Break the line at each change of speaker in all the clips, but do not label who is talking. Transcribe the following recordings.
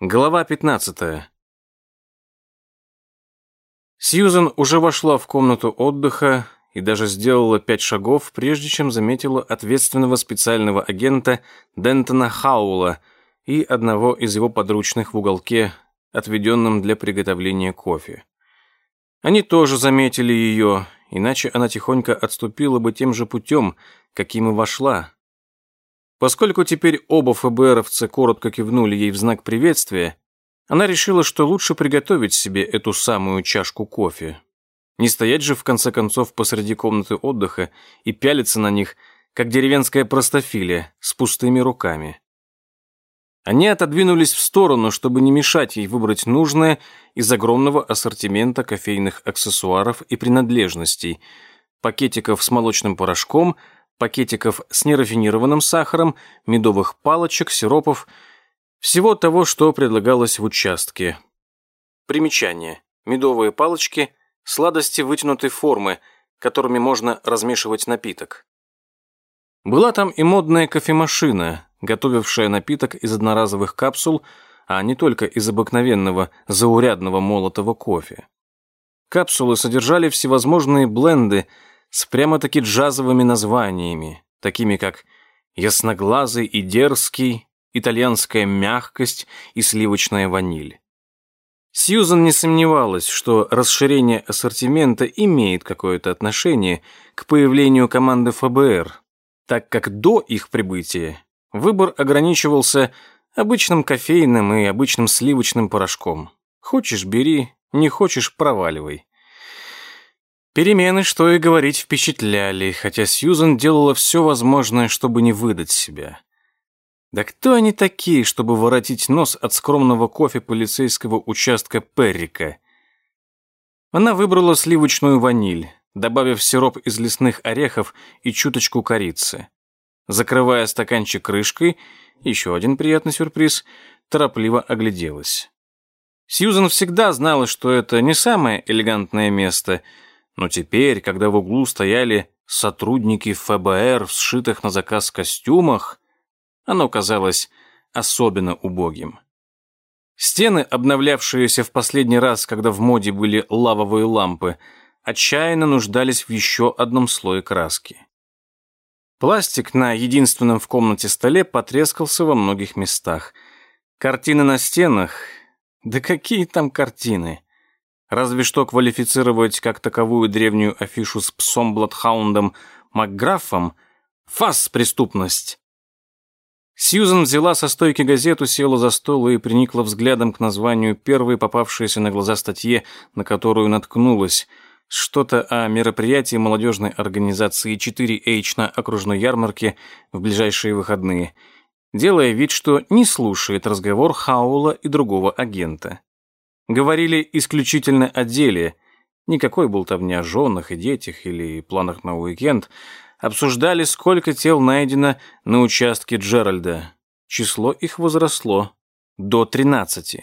Глава 15. Сьюзен уже вошла в комнату отдыха и даже сделала пять шагов, прежде чем заметила ответственного специального агента Дентона Хаула и одного из его подручных в уголке, отведенном для приготовления кофе. Они тоже заметили ее, иначе она тихонько отступила бы тем же путем, каким и вошла, Поскольку теперь оба ФБРовца коротко кивнули ей в знак приветствия, она решила, что лучше приготовить себе эту самую чашку кофе. Не стоять же, в конце концов, посреди комнаты отдыха и пялиться на них, как деревенская простофилия, с пустыми руками. Они отодвинулись в сторону, чтобы не мешать ей выбрать нужное из огромного ассортимента кофейных аксессуаров и принадлежностей, пакетиков с молочным порошком – пакетиков с нерафинированным сахаром, медовых палочек, сиропов, всего того, что предлагалось в участке. Примечание. Медовые палочки – сладости вытянутой формы, которыми можно размешивать напиток. Была там и модная кофемашина, готовившая напиток из одноразовых капсул, а не только из обыкновенного заурядного молотого кофе. Капсулы содержали всевозможные бленды – с прямо-таки джазовыми названиями, такими как «Ясноглазый и дерзкий», «Итальянская мягкость» и «Сливочная ваниль». Сьюзан не сомневалась, что расширение ассортимента имеет какое-то отношение к появлению команды ФБР, так как до их прибытия выбор ограничивался обычным кофейным и обычным сливочным порошком. Хочешь – бери, не хочешь – проваливай. Перемены, что и говорить, впечатляли, хотя Сьюзен делала все возможное, чтобы не выдать себя. Да кто они такие, чтобы воротить нос от скромного кофе полицейского участка Перрика? Она выбрала сливочную ваниль, добавив сироп из лесных орехов и чуточку корицы. Закрывая стаканчик крышкой, еще один приятный сюрприз, торопливо огляделась. Сьюзен всегда знала, что это не самое элегантное место — но теперь, когда в углу стояли сотрудники ФБР в сшитых на заказ костюмах, оно казалось особенно убогим. Стены, обновлявшиеся в последний раз, когда в моде были лавовые лампы, отчаянно нуждались в еще одном слое краски. Пластик на единственном в комнате столе потрескался во многих местах. Картины на стенах... Да какие там картины? Разве что квалифицировать как таковую древнюю афишу с псом Бладхаундом Макграфом – фас преступность. Сьюзен взяла со стойки газету, села за стол и приникла взглядом к названию первой попавшейся на глаза статье, на которую наткнулась. Что-то о мероприятии молодежной организации 4H на окружной ярмарке в ближайшие выходные, делая вид, что не слушает разговор Хаула и другого агента. Говорили исключительно о деле, никакой болтовни о женах и детях или планах на уикенд. Обсуждали, сколько тел найдено на участке Джеральда. Число их возросло до 13.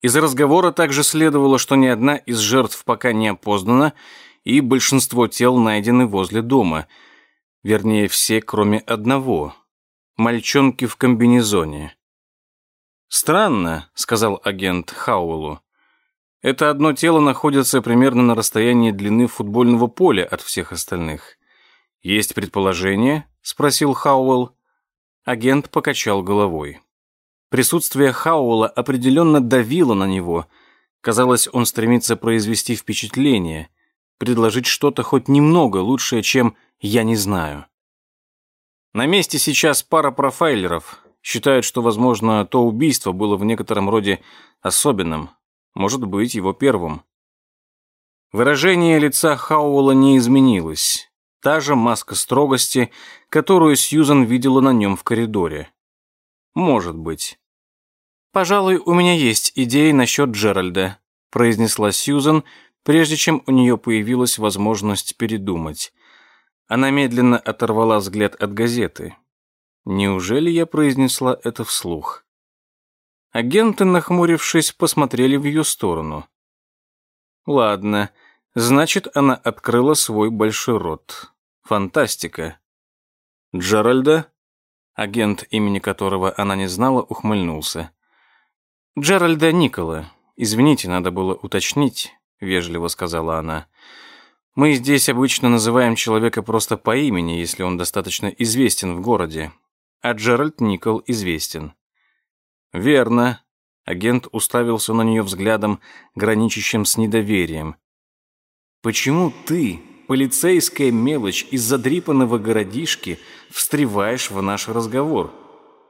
Из разговора также следовало, что ни одна из жертв пока не опознана, и большинство тел найдены возле дома. Вернее, все, кроме одного. Мальчонки в комбинезоне. «Странно», — сказал агент Хауэллу. «Это одно тело находится примерно на расстоянии длины футбольного поля от всех остальных. Есть предположение?» — спросил Хауэлл. Агент покачал головой. Присутствие Хауэлла определенно давило на него. Казалось, он стремится произвести впечатление, предложить что-то хоть немного лучшее, чем «я не знаю». На месте сейчас пара профайлеров, считают, что, возможно, то убийство было в некотором роде особенным, может быть, его первым. Выражение лица Хауэлла не изменилось. Та же маска строгости, которую Сьюзан видела на нем в коридоре. Может быть. «Пожалуй, у меня есть идеи насчет Джеральда», произнесла Сьюзан, прежде чем у нее появилась возможность передумать. Она медленно оторвала взгляд от газеты. Неужели я произнесла это вслух? Агенты, нахмурившись, посмотрели в ее сторону. Ладно, значит, она открыла свой большой рот. Фантастика. Джеральда, агент, имени которого она не знала, ухмыльнулся. Джеральда Никола. Извините, надо было уточнить, вежливо сказала она. Мы здесь обычно называем человека просто по имени, если он достаточно известен в городе. А Джеральд Никол известен. Верно. Агент уставился на нее взглядом, граничащим с недоверием. Почему ты, полицейская мелочь из задрипанного городишки, встреваешь в наш разговор?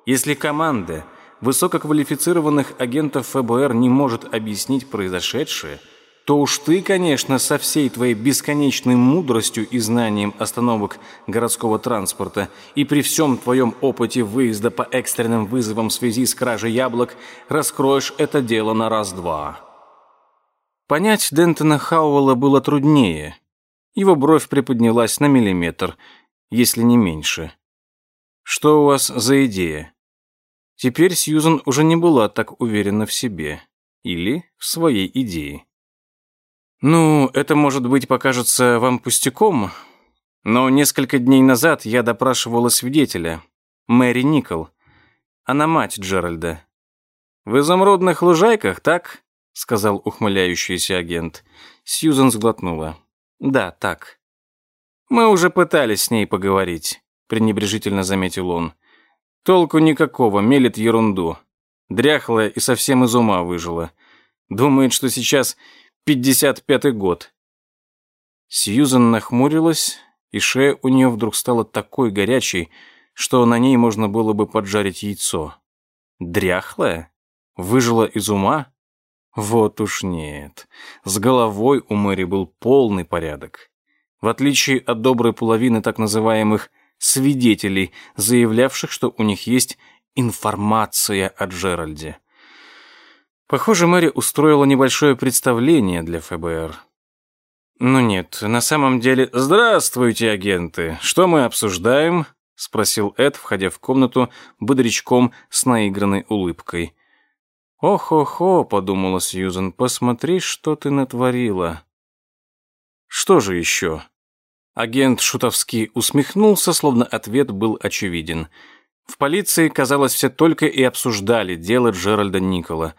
Если команда высококвалифицированных агентов ФБР не может объяснить произошедшее, то уж ты, конечно, со всей твоей бесконечной мудростью и знанием остановок городского транспорта и при всем твоем опыте выезда по экстренным вызовам в связи с кражей яблок раскроешь это дело на раз-два. Понять Дентона Хауэлла было труднее. Его бровь приподнялась на миллиметр, если не меньше. «Что у вас за идея?» Теперь Сьюзан уже не была так уверена в себе. Или в своей идее. «Ну, это, может быть, покажется вам пустяком, но несколько дней назад я допрашивала свидетеля, Мэри Никол. Она мать Джеральда. В изумрудных лужайках, так?» — сказал ухмыляющийся агент. Сьюзан сглотнула. «Да, так». «Мы уже пытались с ней поговорить», — пренебрежительно заметил он. Толку никакого, мелет ерунду. Дряхлая и совсем из ума выжила. Думает, что сейчас 55-й год. Сьюзан нахмурилась, и шея у нее вдруг стала такой горячей, что на ней можно было бы поджарить яйцо. Дряхлая? Выжила из ума? Вот уж нет. С головой у Мэри был полный порядок. В отличие от доброй половины так называемых свидетелей, заявлявших, что у них есть информация о Джеральде. Похоже, Мэри устроила небольшое представление для ФБР. «Ну нет, на самом деле...» «Здравствуйте, агенты! Что мы обсуждаем?» — спросил Эд, входя в комнату бодрячком с наигранной улыбкой. «Ох-охо», — подумала Сьюзен, — «посмотри, что ты натворила». «Что же еще?» Агент Шутовский усмехнулся, словно ответ был очевиден. В полиции, казалось, все только и обсуждали дело Джеральда Никола.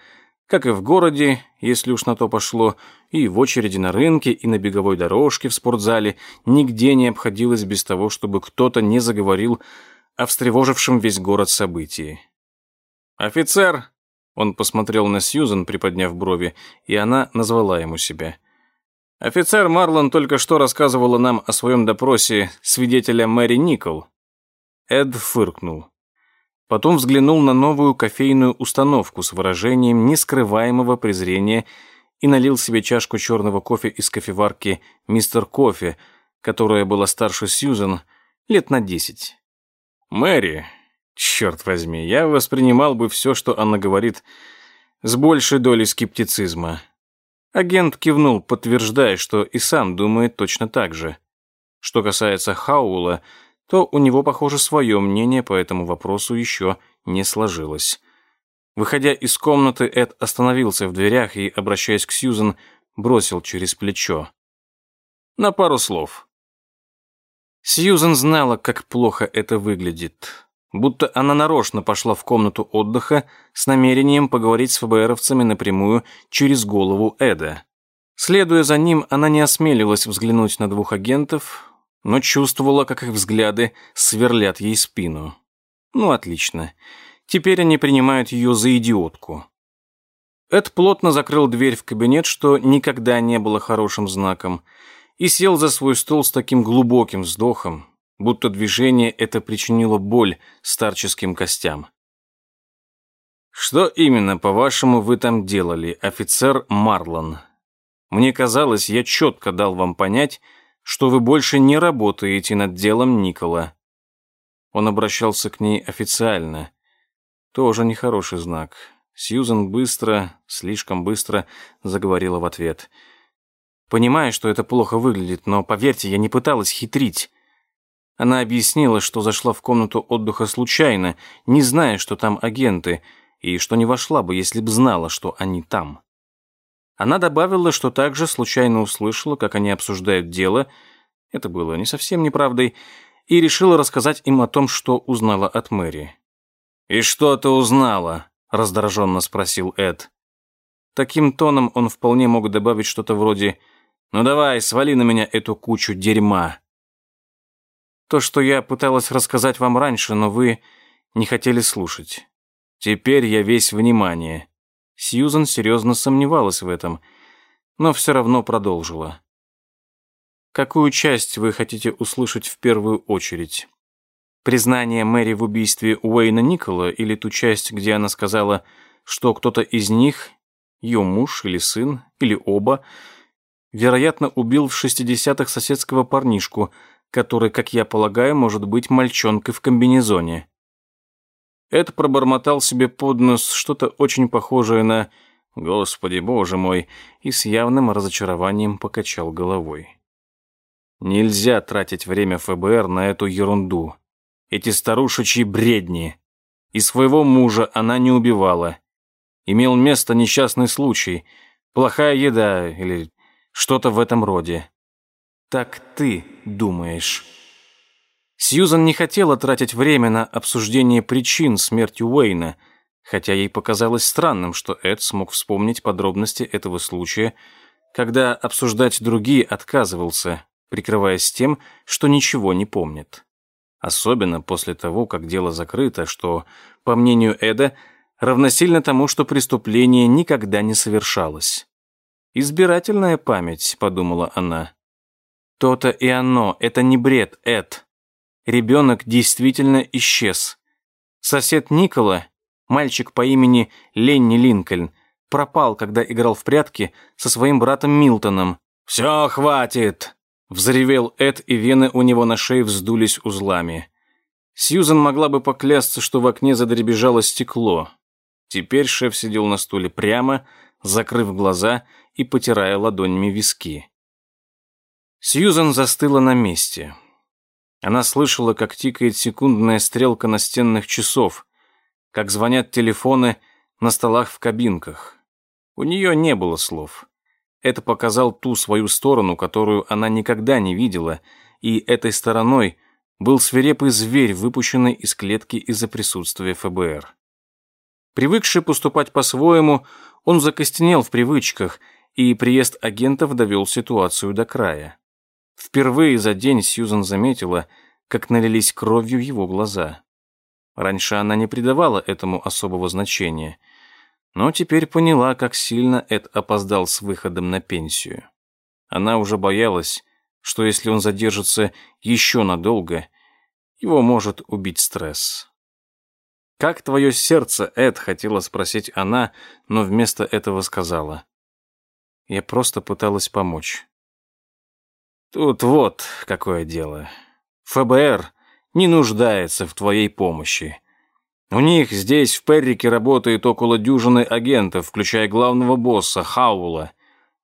Как и в городе, если уж на то пошло, и в очереди на рынке, и на беговой дорожке в спортзале, нигде не обходилось без того, чтобы кто-то не заговорил о встревожившем весь город событии. «Офицер!» Он посмотрел на Сьюзен, приподняв брови, и она назвала ему себя – Офицер Марлон только что рассказывала нам о своем допросе свидетеля Мэри Никол. Эд фыркнул. Потом взглянул на новую кофейную установку с выражением нескрываемого презрения и налил себе чашку черного кофе из кофеварки «Мистер Кофе», которая была старше Сьюзен лет на десять. «Мэри, черт возьми, я воспринимал бы все, что она говорит, с большей долей скептицизма. Агент кивнул, подтверждая, что и сам думает точно так же. Что касается Хаула, то у него, похоже, свое мнение по этому вопросу еще не сложилось. Выходя из комнаты, Эд остановился в дверях и, обращаясь к Сьюзен, бросил через плечо. На пару слов. Сьюзен знала, как плохо это выглядит будто она нарочно пошла в комнату отдыха с намерением поговорить с ФБРовцами напрямую через голову Эда. Следуя за ним, она не осмелилась взглянуть на двух агентов, но чувствовала, как их взгляды сверлят ей спину. Ну, отлично. Теперь они принимают ее за идиотку. Эд плотно закрыл дверь в кабинет, что никогда не было хорошим знаком, и сел за свой стол с таким глубоким вздохом, будто движение это причинило боль старческим костям. «Что именно, по-вашему, вы там делали, офицер Марлон? Мне казалось, я четко дал вам понять, что вы больше не работаете над делом Никола». Он обращался к ней официально. Тоже нехороший знак. Сьюзен быстро, слишком быстро заговорила в ответ. «Понимаю, что это плохо выглядит, но, поверьте, я не пыталась хитрить. Она объяснила, что зашла в комнату отдыха случайно, не зная, что там агенты, и что не вошла бы, если бы знала, что они там. Она добавила, что также случайно услышала, как они обсуждают дело, это было не совсем неправдой, и решила рассказать им о том, что узнала от Мэри. «И что ты узнала?» — раздраженно спросил Эд. Таким тоном он вполне мог добавить что-то вроде «Ну давай, свали на меня эту кучу дерьма». То, что я пыталась рассказать вам раньше, но вы не хотели слушать. Теперь я весь внимание. Сьюзан серьезно сомневалась в этом, но все равно продолжила. Какую часть вы хотите услышать в первую очередь? Признание Мэри в убийстве Уэйна Никола или ту часть, где она сказала, что кто-то из них, ее муж или сын, или оба, вероятно, убил в 60-х соседского парнишку, который, как я полагаю, может быть мальчонкой в комбинезоне. Эд пробормотал себе под нос что-то очень похожее на «Господи, боже мой!» и с явным разочарованием покачал головой. Нельзя тратить время ФБР на эту ерунду. Эти старушечьи бредни. И своего мужа она не убивала. Имел место несчастный случай, плохая еда или что-то в этом роде. Так ты думаешь. Сьюзан не хотела тратить время на обсуждение причин смерти Уэйна, хотя ей показалось странным, что Эд смог вспомнить подробности этого случая, когда обсуждать другие отказывался, прикрываясь тем, что ничего не помнит. Особенно после того, как дело закрыто, что, по мнению Эда, равносильно тому, что преступление никогда не совершалось. «Избирательная память», — подумала она. То-то и оно, это не бред, Эд. Ребенок действительно исчез. Сосед Никола, мальчик по имени Ленни Линкольн, пропал, когда играл в прятки со своим братом Милтоном. «Все, хватит!» Взревел Эд, и вены у него на шее вздулись узлами. Сьюзен могла бы поклясться, что в окне задребежало стекло. Теперь шеф сидел на стуле прямо, закрыв глаза и потирая ладонями виски. Сьюзан застыла на месте. Она слышала, как тикает секундная стрелка настенных часов, как звонят телефоны на столах в кабинках. У нее не было слов. Это показал ту свою сторону, которую она никогда не видела, и этой стороной был свирепый зверь, выпущенный из клетки из-за присутствия ФБР. Привыкший поступать по-своему, он закостенел в привычках, и приезд агентов довел ситуацию до края. Впервые за день Сьюзан заметила, как налились кровью его глаза. Раньше она не придавала этому особого значения, но теперь поняла, как сильно Эд опоздал с выходом на пенсию. Она уже боялась, что если он задержится еще надолго, его может убить стресс. «Как твое сердце, Эд?» — хотела спросить она, но вместо этого сказала. «Я просто пыталась помочь». Тут вот какое дело. ФБР не нуждается в твоей помощи. У них здесь, в Перрике, работает около дюжины агентов, включая главного босса, Хаула.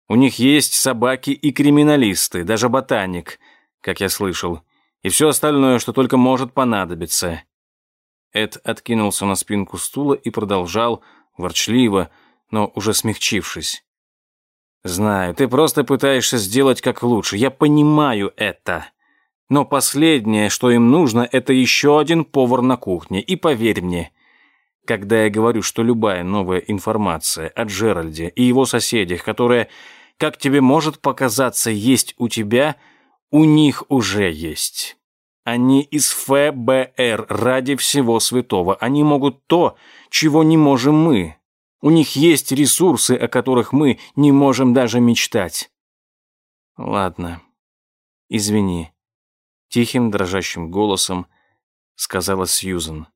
У них есть собаки и криминалисты, даже ботаник, как я слышал, и все остальное, что только может понадобиться. Эд откинулся на спинку стула и продолжал, ворчливо, но уже смягчившись. Знаю, ты просто пытаешься сделать как лучше. Я понимаю это. Но последнее, что им нужно, это еще один повар на кухне. И поверь мне, когда я говорю, что любая новая информация о Джеральде и его соседях, которая, как тебе может показаться, есть у тебя, у них уже есть. Они из ФБР ради всего святого. Они могут то, чего не можем мы. У них есть ресурсы, о которых мы не можем даже мечтать. Ладно. Извини. Тихим, дрожащим голосом сказала Сьюзен.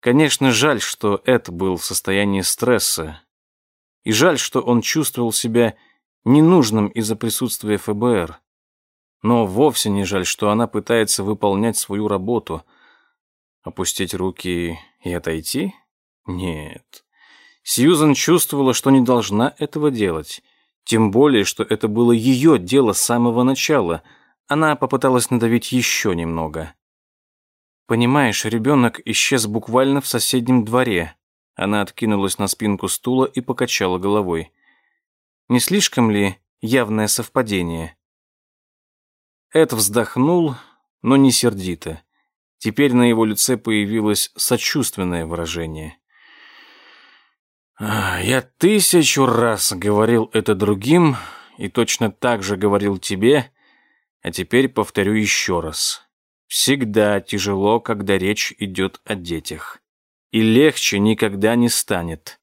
Конечно, жаль, что Эд был в состоянии стресса. И жаль, что он чувствовал себя ненужным из-за присутствия ФБР. Но вовсе не жаль, что она пытается выполнять свою работу. Опустить руки и отойти? Нет. Сьюзан чувствовала, что не должна этого делать. Тем более, что это было ее дело с самого начала. Она попыталась надавить еще немного. «Понимаешь, ребенок исчез буквально в соседнем дворе». Она откинулась на спинку стула и покачала головой. «Не слишком ли явное совпадение?» Эд вздохнул, но не сердито. Теперь на его лице появилось сочувственное выражение. «Я тысячу раз говорил это другим и точно так же говорил тебе, а теперь повторю еще раз. Всегда тяжело, когда речь идет о детях. И легче никогда не станет».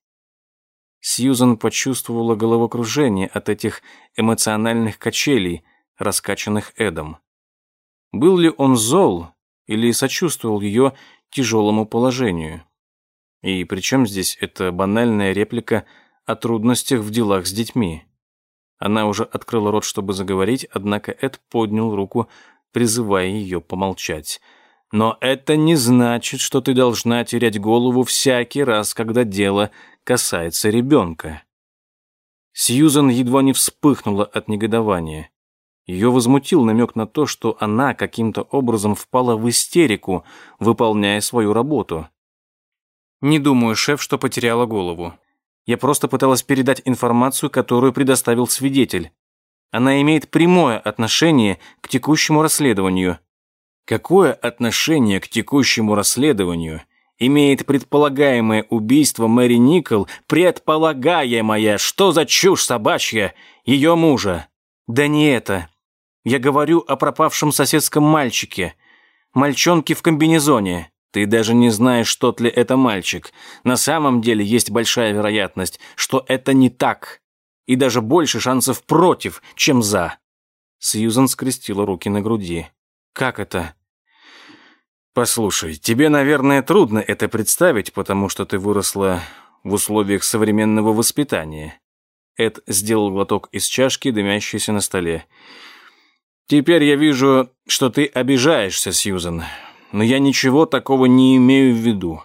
Сьюзан почувствовала головокружение от этих эмоциональных качелей, раскачанных Эдом. Был ли он зол или сочувствовал ее тяжелому положению? И причем здесь эта банальная реплика о трудностях в делах с детьми? Она уже открыла рот, чтобы заговорить, однако Эд поднял руку, призывая ее помолчать. «Но это не значит, что ты должна терять голову всякий раз, когда дело касается ребенка». Сьюзан едва не вспыхнула от негодования. Ее возмутил намек на то, что она каким-то образом впала в истерику, выполняя свою работу. Не думаю, шеф, что потеряла голову. Я просто пыталась передать информацию, которую предоставил свидетель. Она имеет прямое отношение к текущему расследованию. Какое отношение к текущему расследованию имеет предполагаемое убийство Мэри Никол, предполагаемое, что за чушь собачья, ее мужа? Да не это. Я говорю о пропавшем соседском мальчике. Мальчонке в комбинезоне. Ты даже не знаешь, тот ли это мальчик. На самом деле есть большая вероятность, что это не так. И даже больше шансов против, чем за. Сьюзан скрестила руки на груди. Как это? Послушай, тебе, наверное, трудно это представить, потому что ты выросла в условиях современного воспитания. Эд сделал глоток из чашки, дымящейся на столе. Теперь я вижу, что ты обижаешься, Сьюзан но я ничего такого не имею в виду.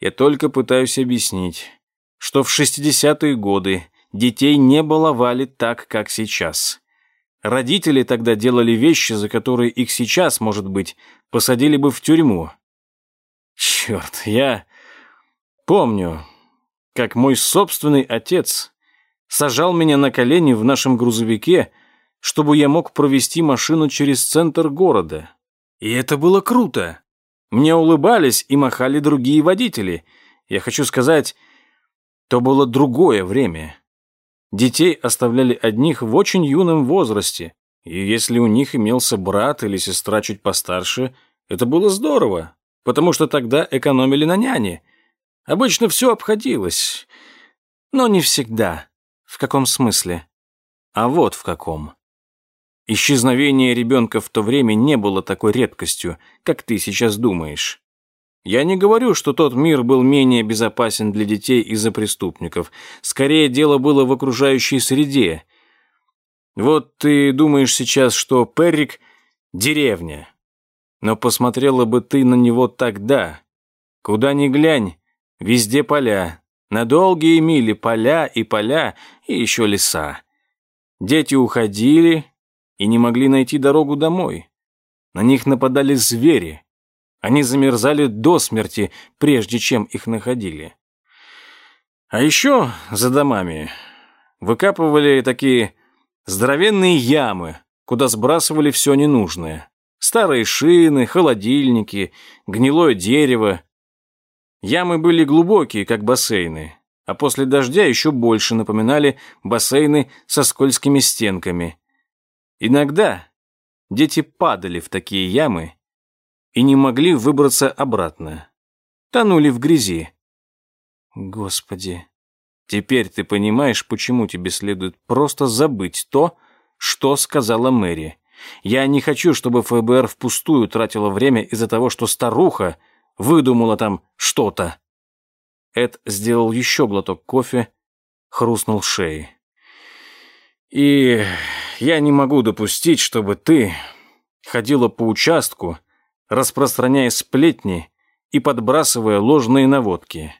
Я только пытаюсь объяснить, что в 60-е годы детей не баловали так, как сейчас. Родители тогда делали вещи, за которые их сейчас, может быть, посадили бы в тюрьму. Черт, я помню, как мой собственный отец сажал меня на колени в нашем грузовике, чтобы я мог провести машину через центр города. И это было круто. Мне улыбались и махали другие водители. Я хочу сказать, то было другое время. Детей оставляли одних в очень юном возрасте, и если у них имелся брат или сестра чуть постарше, это было здорово, потому что тогда экономили на няне. Обычно все обходилось, но не всегда. В каком смысле? А вот в каком. Исчезновение ребенка в то время не было такой редкостью, как ты сейчас думаешь. Я не говорю, что тот мир был менее безопасен для детей из-за преступников. Скорее, дело было в окружающей среде. Вот ты думаешь сейчас, что Перрик — деревня. Но посмотрела бы ты на него тогда. Куда ни глянь, везде поля. На долгие мили поля и поля, и еще леса. Дети уходили, и не могли найти дорогу домой. На них нападали звери. Они замерзали до смерти, прежде чем их находили. А еще за домами выкапывали такие здоровенные ямы, куда сбрасывали все ненужное. Старые шины, холодильники, гнилое дерево. Ямы были глубокие, как бассейны, а после дождя еще больше напоминали бассейны со скользкими стенками. Иногда дети падали в такие ямы и не могли выбраться обратно. Тонули в грязи. Господи, теперь ты понимаешь, почему тебе следует просто забыть то, что сказала Мэри. Я не хочу, чтобы ФБР впустую тратило время из-за того, что старуха выдумала там что-то. Эд сделал еще глоток кофе, хрустнул шеей. И я не могу допустить, чтобы ты ходила по участку, распространяя сплетни и подбрасывая ложные наводки.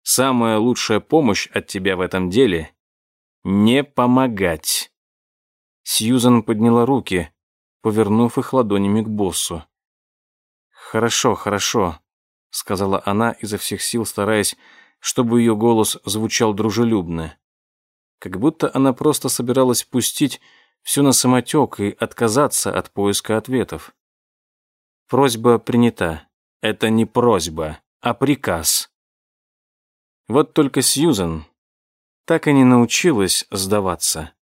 Самая лучшая помощь от тебя в этом деле — не помогать. Сьюзан подняла руки, повернув их ладонями к боссу. «Хорошо, хорошо», — сказала она изо всех сил, стараясь, чтобы ее голос звучал дружелюбно как будто она просто собиралась пустить все на самотек и отказаться от поиска ответов. Просьба принята. Это не просьба, а приказ. Вот только Сьюзен так и не научилась сдаваться.